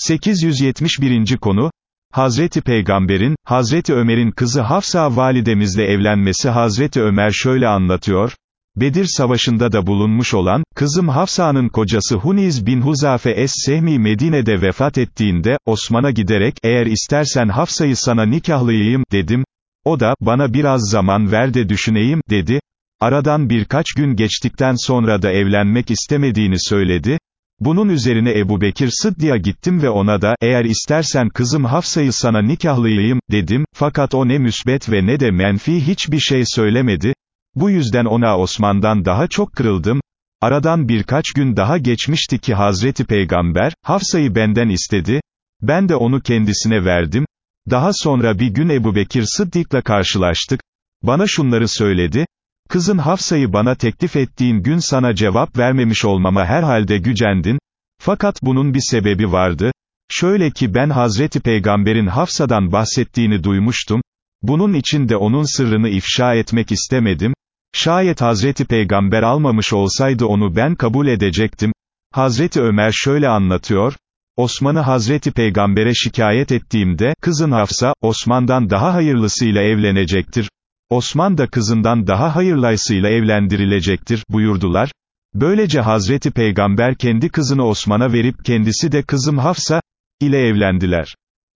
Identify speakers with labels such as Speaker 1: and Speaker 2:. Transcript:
Speaker 1: 871. konu, Hazreti Peygamber'in, Hazreti Ömer'in kızı Hafsa validemizle evlenmesi. Hazreti Ömer şöyle anlatıyor, Bedir Savaşı'nda da bulunmuş olan, kızım Hafsa'nın kocası Huniz bin Huzafe Es-Sehmi Medine'de vefat ettiğinde, Osman'a giderek, eğer istersen Hafsa'yı sana nikahlayayım, dedim, o da, bana biraz zaman ver de düşüneyim, dedi, aradan birkaç gün geçtikten sonra da evlenmek istemediğini söyledi, bunun üzerine Ebu Bekir Sıddık'a gittim ve ona da, eğer istersen kızım Hafsa'yı sana nikahlayayım, dedim, fakat o ne müsbet ve ne de menfi hiçbir şey söylemedi, bu yüzden ona Osman'dan daha çok kırıldım, aradan birkaç gün daha geçmişti ki Hazreti Peygamber, Hafsa'yı benden istedi, ben de onu kendisine verdim, daha sonra bir gün Ebu Bekir Sıddık'la karşılaştık, bana şunları söyledi, Kızın Hafsa'yı bana teklif ettiğin gün sana cevap vermemiş olmama herhalde gücendin, fakat bunun bir sebebi vardı, şöyle ki ben Hazreti Peygamber'in Hafsa'dan bahsettiğini duymuştum, bunun için de onun sırrını ifşa etmek istemedim, şayet Hazreti Peygamber almamış olsaydı onu ben kabul edecektim, Hazreti Ömer şöyle anlatıyor, Osman'ı Hazreti Peygamber'e şikayet ettiğimde, kızın Hafsa, Osman'dan daha hayırlısıyla evlenecektir, Osman da kızından daha hayırlaysıyla evlendirilecektir, buyurdular. Böylece Hazreti Peygamber kendi kızını Osman'a verip kendisi de kızım Hafsa, ile evlendiler.